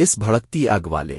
اس بھڑکتی آگ والے۔